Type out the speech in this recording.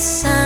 sun.